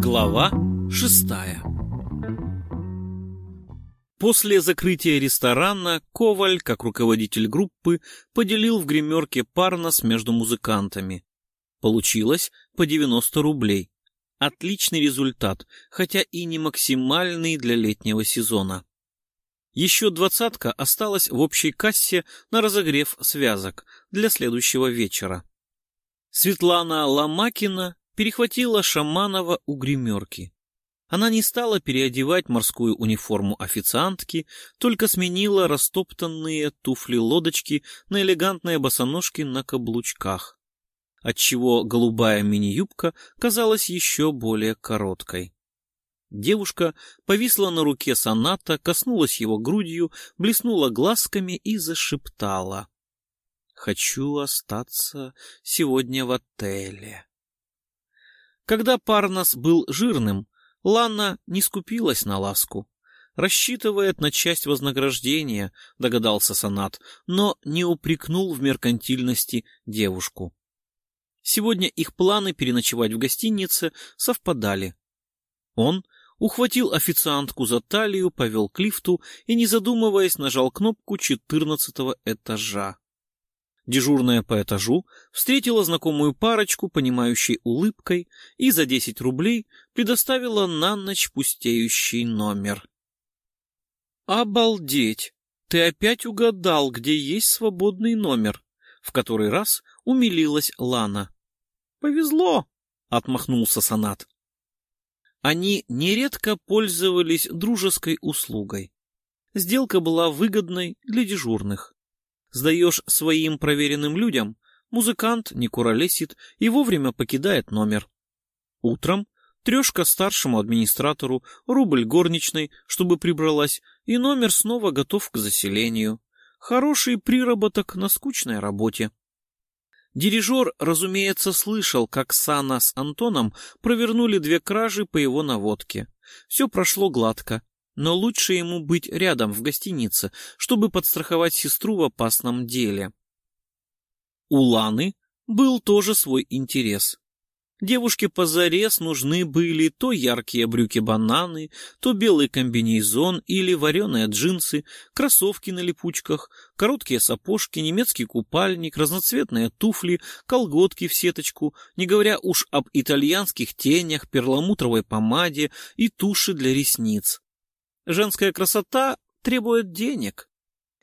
Глава шестая После закрытия ресторана Коваль, как руководитель группы, поделил в гримерке Парнос между музыкантами. Получилось по 90 рублей. Отличный результат, хотя и не максимальный для летнего сезона. Еще двадцатка осталась в общей кассе на разогрев связок для следующего вечера. Светлана Ломакина перехватила Шаманова у гримерки. Она не стала переодевать морскую униформу официантки, только сменила растоптанные туфли-лодочки на элегантные босоножки на каблучках, отчего голубая мини-юбка казалась еще более короткой. Девушка повисла на руке соната, коснулась его грудью, блеснула глазками и зашептала. «Хочу остаться сегодня в отеле». Когда Парнас был жирным, Ланна не скупилась на ласку. Рассчитывает на часть вознаграждения, догадался Санат, но не упрекнул в меркантильности девушку. Сегодня их планы переночевать в гостинице совпадали. Он ухватил официантку за талию, повел к лифту и, не задумываясь, нажал кнопку четырнадцатого этажа. Дежурная по этажу встретила знакомую парочку, понимающей улыбкой, и за десять рублей предоставила на ночь пустеющий номер. «Обалдеть! Ты опять угадал, где есть свободный номер!» В который раз умилилась Лана. «Повезло!» — отмахнулся Санат. Они нередко пользовались дружеской услугой. Сделка была выгодной для дежурных сдаешь своим проверенным людям, музыкант не куролесит и вовремя покидает номер. Утром трешка старшему администратору, рубль горничной, чтобы прибралась, и номер снова готов к заселению. Хороший приработок на скучной работе. Дирижер, разумеется, слышал, как Сана с Антоном провернули две кражи по его наводке. Все прошло гладко, но лучше ему быть рядом в гостинице, чтобы подстраховать сестру в опасном деле. У Ланы был тоже свой интерес. Девушке позарез нужны были то яркие брюки-бананы, то белый комбинезон или вареные джинсы, кроссовки на липучках, короткие сапожки, немецкий купальник, разноцветные туфли, колготки в сеточку, не говоря уж об итальянских тенях, перламутровой помаде и туши для ресниц. Женская красота требует денег.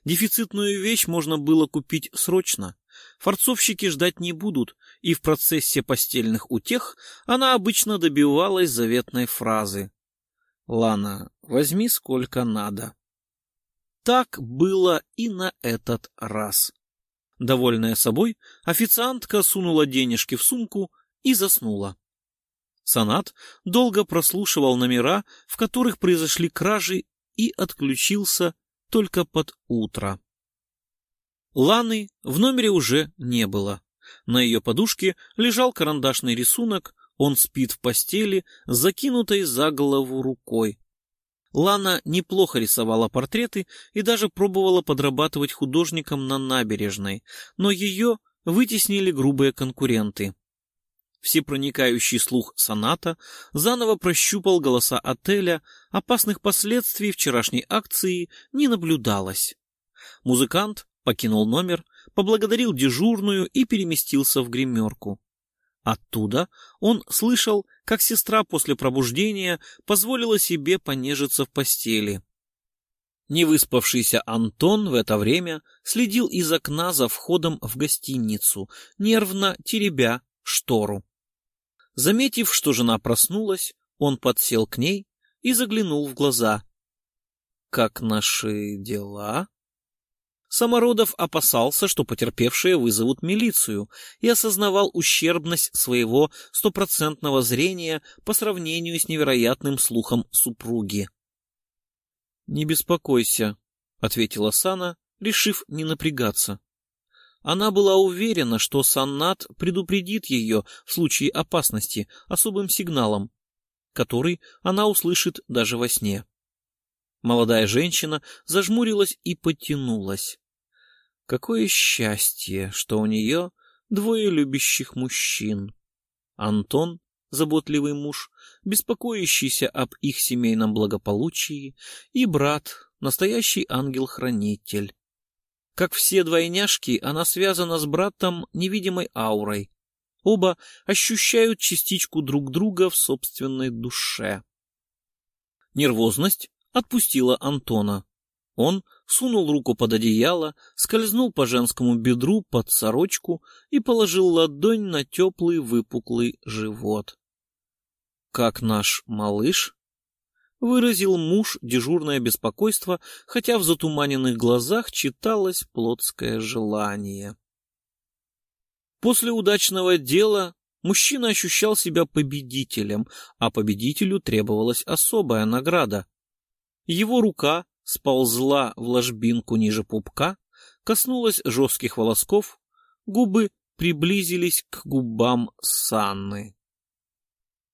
Дефицитную вещь можно было купить срочно. Форцовщики ждать не будут, и в процессе постельных утех она обычно добивалась заветной фразы. «Лана, возьми сколько надо». Так было и на этот раз. Довольная собой, официантка сунула денежки в сумку и заснула. Санат долго прослушивал номера, в которых произошли кражи, и отключился только под утро. Ланы в номере уже не было. На ее подушке лежал карандашный рисунок, он спит в постели, закинутой за голову рукой. Лана неплохо рисовала портреты и даже пробовала подрабатывать художником на набережной, но ее вытеснили грубые конкуренты. Всепроникающий слух соната заново прощупал голоса отеля, опасных последствий вчерашней акции не наблюдалось. Музыкант покинул номер, поблагодарил дежурную и переместился в гримерку. Оттуда он слышал, как сестра после пробуждения позволила себе понежиться в постели. Невыспавшийся Антон в это время следил из окна за входом в гостиницу, нервно теребя штору. Заметив, что жена проснулась, он подсел к ней и заглянул в глаза. «Как наши дела?» Самородов опасался, что потерпевшие вызовут милицию, и осознавал ущербность своего стопроцентного зрения по сравнению с невероятным слухом супруги. «Не беспокойся», — ответила Сана, решив не напрягаться. Она была уверена, что Саннат предупредит ее в случае опасности особым сигналом, который она услышит даже во сне. Молодая женщина зажмурилась и потянулась. Какое счастье, что у нее двое любящих мужчин. Антон, заботливый муж, беспокоящийся об их семейном благополучии, и брат, настоящий ангел-хранитель. Как все двойняшки, она связана с братом невидимой аурой. Оба ощущают частичку друг друга в собственной душе. Нервозность отпустила Антона. Он сунул руку под одеяло, скользнул по женскому бедру под сорочку и положил ладонь на теплый выпуклый живот. «Как наш малыш?» — выразил муж дежурное беспокойство, хотя в затуманенных глазах читалось плотское желание. После удачного дела мужчина ощущал себя победителем, а победителю требовалась особая награда. Его рука сползла в ложбинку ниже пупка, коснулась жестких волосков, губы приблизились к губам Санны.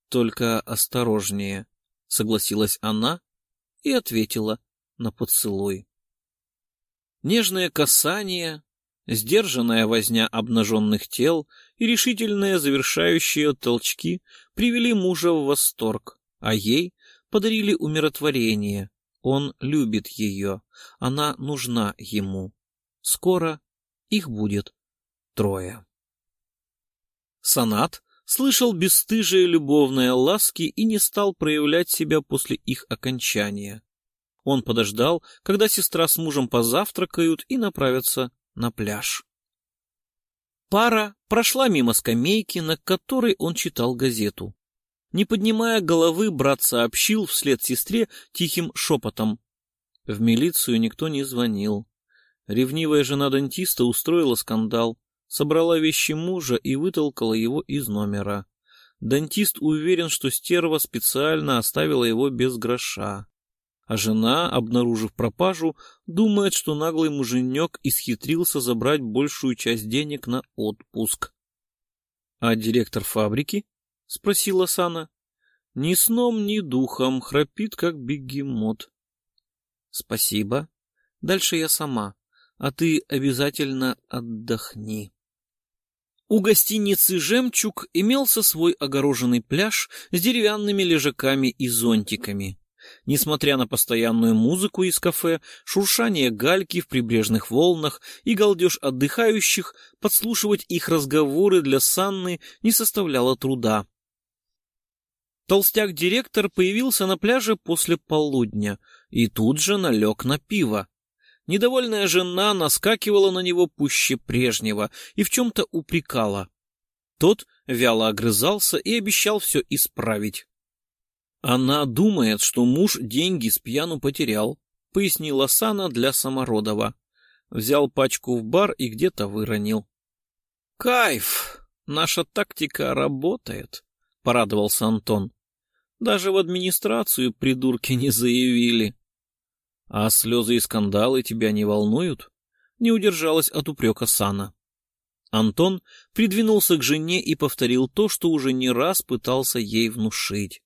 «Только осторожнее», — согласилась она и ответила на поцелуй. Нежное касание, сдержанная возня обнаженных тел и решительные завершающие толчки привели мужа в восторг, а ей подарили умиротворение, он любит ее, она нужна ему. Скоро их будет трое. Санат слышал бесстыжие любовные ласки и не стал проявлять себя после их окончания. Он подождал, когда сестра с мужем позавтракают и направятся на пляж. Пара прошла мимо скамейки, на которой он читал газету. Не поднимая головы, брат сообщил вслед сестре тихим шепотом. В милицию никто не звонил. Ревнивая жена дантиста устроила скандал, собрала вещи мужа и вытолкала его из номера. Дантист уверен, что стерва специально оставила его без гроша. А жена, обнаружив пропажу, думает, что наглый муженек исхитрился забрать большую часть денег на отпуск. А директор фабрики — спросила Сана. — Ни сном, ни духом, храпит, как бегемот. — Спасибо. Дальше я сама, а ты обязательно отдохни. У гостиницы «Жемчуг» имелся свой огороженный пляж с деревянными лежаками и зонтиками. Несмотря на постоянную музыку из кафе, шуршание гальки в прибрежных волнах и галдеж отдыхающих, подслушивать их разговоры для Санны не составляло труда. Толстяк-директор появился на пляже после полудня и тут же налег на пиво. Недовольная жена наскакивала на него пуще прежнего и в чем-то упрекала. Тот вяло огрызался и обещал все исправить. «Она думает, что муж деньги с пьяну потерял», — пояснила Сана для Самородова. Взял пачку в бар и где-то выронил. «Кайф! Наша тактика работает», — порадовался Антон. Даже в администрацию придурки не заявили. А слезы и скандалы тебя не волнуют? Не удержалась от упрека Сана. Антон придвинулся к жене и повторил то, что уже не раз пытался ей внушить.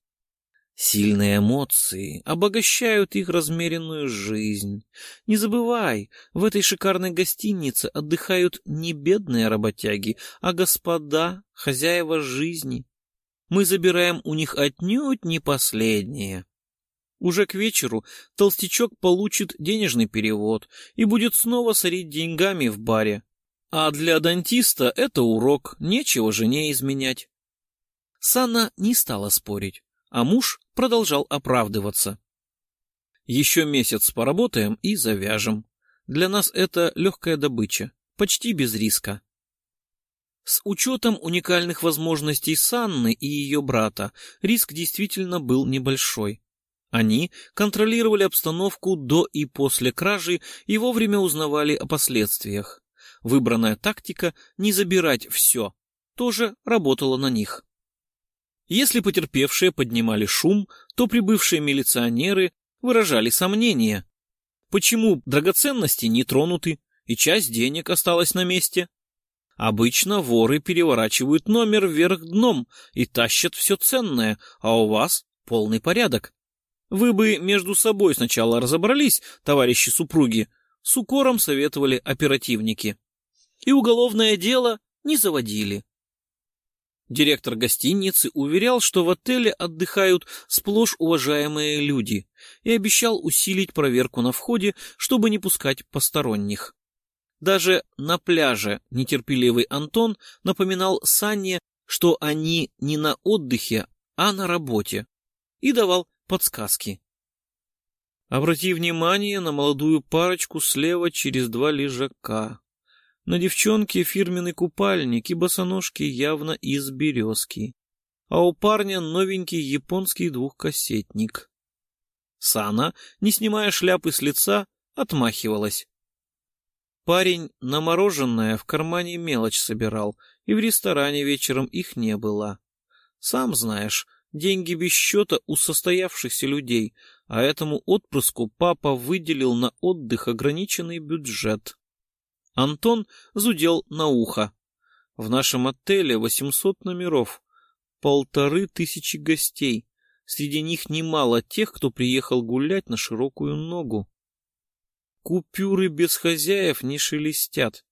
Сильные эмоции обогащают их размеренную жизнь. Не забывай, в этой шикарной гостинице отдыхают не бедные работяги, а господа, хозяева жизни мы забираем у них отнюдь не последнее. Уже к вечеру толстячок получит денежный перевод и будет снова сорить деньгами в баре. А для дантиста это урок, нечего жене изменять. Санна не стала спорить, а муж продолжал оправдываться. Еще месяц поработаем и завяжем. Для нас это легкая добыча, почти без риска. С учетом уникальных возможностей Санны и ее брата, риск действительно был небольшой. Они контролировали обстановку до и после кражи и вовремя узнавали о последствиях. Выбранная тактика «не забирать все» тоже работала на них. Если потерпевшие поднимали шум, то прибывшие милиционеры выражали сомнения. Почему драгоценности не тронуты и часть денег осталась на месте? Обычно воры переворачивают номер вверх дном и тащат все ценное, а у вас полный порядок. Вы бы между собой сначала разобрались, товарищи супруги, с укором советовали оперативники. И уголовное дело не заводили. Директор гостиницы уверял, что в отеле отдыхают сплошь уважаемые люди, и обещал усилить проверку на входе, чтобы не пускать посторонних. Даже на пляже нетерпеливый Антон напоминал Санне, что они не на отдыхе, а на работе, и давал подсказки. Обрати внимание на молодую парочку слева через два лежака. На девчонке фирменный купальник и босоножки явно из березки, а у парня новенький японский двухкассетник. Сана, не снимая шляпы с лица, отмахивалась. Парень на мороженое в кармане мелочь собирал, и в ресторане вечером их не было. Сам знаешь, деньги без счета у состоявшихся людей, а этому отпрыску папа выделил на отдых ограниченный бюджет. Антон зудел на ухо. В нашем отеле 800 номеров, полторы тысячи гостей. Среди них немало тех, кто приехал гулять на широкую ногу. Купюры без хозяев не шелестят.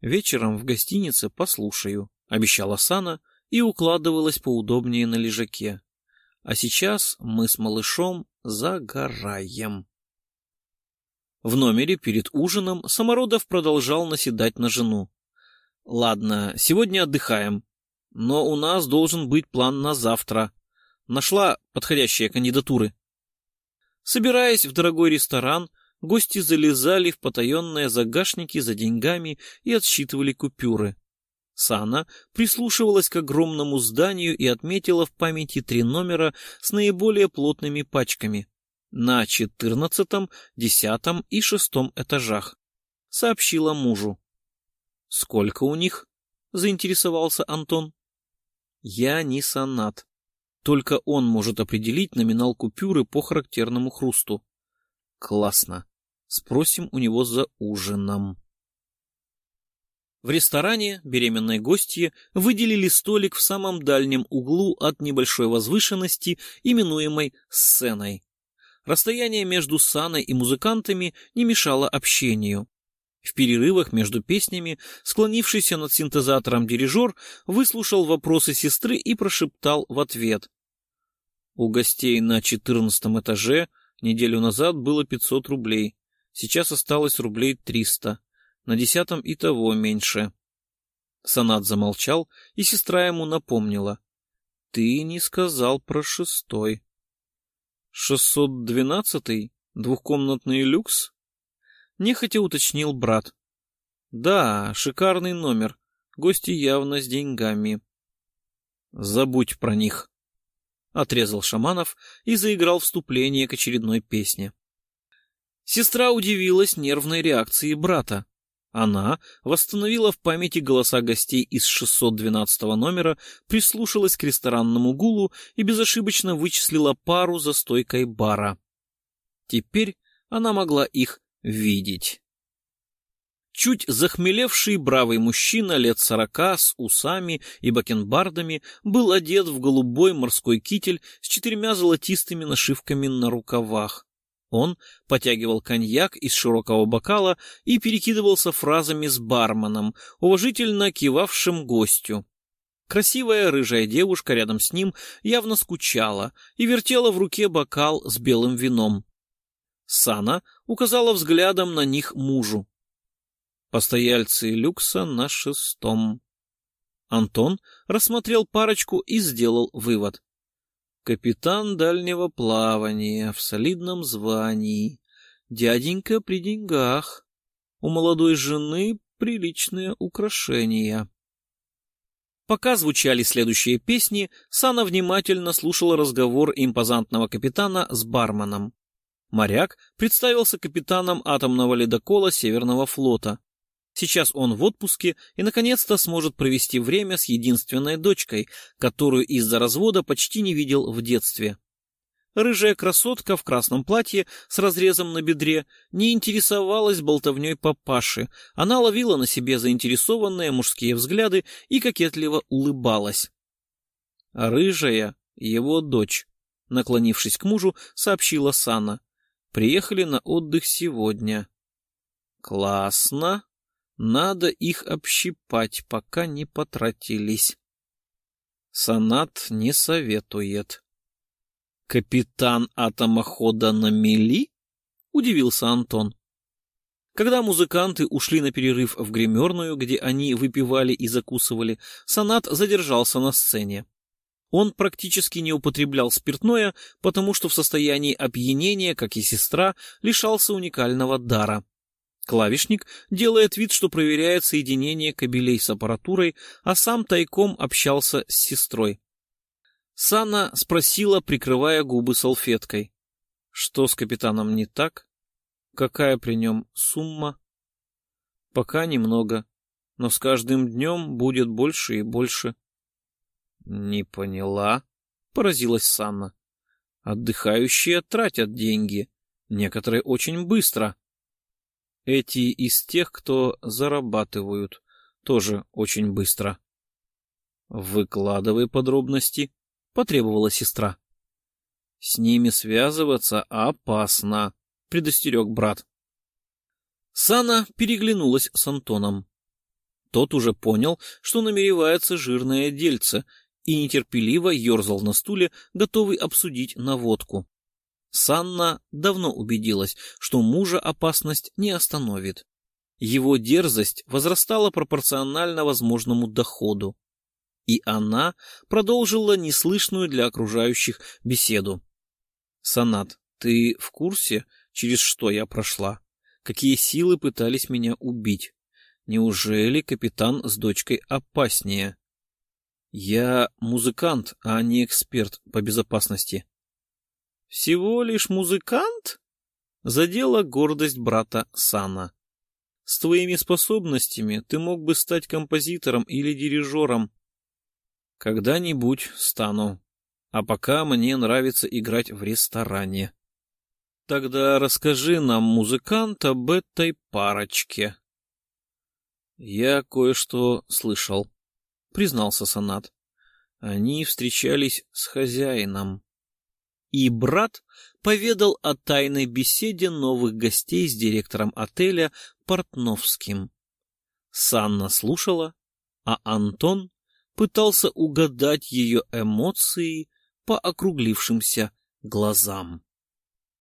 Вечером в гостинице послушаю, обещала Сана и укладывалась поудобнее на лежаке. А сейчас мы с малышом загораем. В номере перед ужином Самородов продолжал наседать на жену. «Ладно, сегодня отдыхаем, но у нас должен быть план на завтра. Нашла подходящие кандидатуры». Собираясь в дорогой ресторан, гости залезали в потаенные загашники за деньгами и отсчитывали купюры. Сана прислушивалась к огромному зданию и отметила в памяти три номера с наиболее плотными пачками на четырнадцатом, десятом и шестом этажах. Сообщила мужу. «Сколько у них?» — заинтересовался Антон. «Я не сонат. Только он может определить номинал купюры по характерному хрусту. Классно. Спросим у него за ужином». В ресторане беременной гостье выделили столик в самом дальнем углу от небольшой возвышенности, именуемой сценой. Расстояние между Саной и музыкантами не мешало общению. В перерывах между песнями склонившийся над синтезатором дирижер выслушал вопросы сестры и прошептал в ответ. У гостей на четырнадцатом этаже неделю назад было пятьсот рублей, сейчас осталось рублей триста, на десятом и того меньше. Санат замолчал, и сестра ему напомнила. — Ты не сказал про шестой. «Шестьсот двенадцатый? Двухкомнатный люкс?» Нехотя уточнил брат. «Да, шикарный номер. Гости явно с деньгами». «Забудь про них», — отрезал Шаманов и заиграл вступление к очередной песне. Сестра удивилась нервной реакции брата. Она восстановила в памяти голоса гостей из 612 номера, прислушалась к ресторанному гулу и безошибочно вычислила пару за стойкой бара. Теперь она могла их видеть. Чуть захмелевший бравый мужчина лет сорока с усами и бакенбардами был одет в голубой морской китель с четырьмя золотистыми нашивками на рукавах. Он потягивал коньяк из широкого бокала и перекидывался фразами с барменом, уважительно кивавшим гостю. Красивая рыжая девушка рядом с ним явно скучала и вертела в руке бокал с белым вином. Сана указала взглядом на них мужу. Постояльцы люкса на шестом. Антон рассмотрел парочку и сделал вывод. Капитан дальнего плавания в солидном звании. Дяденька при деньгах. У молодой жены приличные украшения. Пока звучали следующие песни, Сана внимательно слушала разговор импозантного капитана с барменом. Моряк представился капитаном атомного ледокола Северного флота. Сейчас он в отпуске и, наконец-то, сможет провести время с единственной дочкой, которую из-за развода почти не видел в детстве. Рыжая красотка в красном платье с разрезом на бедре не интересовалась болтовней папаши. Она ловила на себе заинтересованные мужские взгляды и кокетливо улыбалась. «Рыжая — его дочь», — наклонившись к мужу, сообщила Сана. «Приехали на отдых сегодня». Классно. Надо их общипать, пока не потратились. Санат не советует. Капитан атомохода на мели? Удивился Антон. Когда музыканты ушли на перерыв в гримерную, где они выпивали и закусывали, Санат задержался на сцене. Он практически не употреблял спиртное, потому что в состоянии опьянения, как и сестра, лишался уникального дара. Клавишник делает вид, что проверяет соединение кабелей с аппаратурой, а сам тайком общался с сестрой. Сана спросила, прикрывая губы салфеткой. Что с капитаном не так? Какая при нем сумма? Пока немного, но с каждым днем будет больше и больше. Не поняла, поразилась Санна. Отдыхающие тратят деньги, некоторые очень быстро. Эти из тех, кто зарабатывают, тоже очень быстро. Выкладывай подробности, потребовала сестра. С ними связываться опасно, — предостерег брат. Сана переглянулась с Антоном. Тот уже понял, что намеревается жирное дельце, и нетерпеливо ерзал на стуле, готовый обсудить наводку. Санна давно убедилась, что мужа опасность не остановит. Его дерзость возрастала пропорционально возможному доходу. И она продолжила неслышную для окружающих беседу. «Санат, ты в курсе, через что я прошла, какие силы пытались меня убить. Неужели капитан с дочкой опаснее? Я музыкант, а не эксперт по безопасности. Всего лишь музыкант? Задела гордость брата Сана. С твоими способностями ты мог бы стать композитором или дирижером. Когда-нибудь стану. А пока мне нравится играть в ресторане. Тогда расскажи нам, музыкант, об этой парочке. Я кое-что слышал, признался Санат. Они встречались с хозяином. И брат поведал о тайной беседе новых гостей с директором отеля Портновским. Санна слушала, а Антон пытался угадать ее эмоции по округлившимся глазам.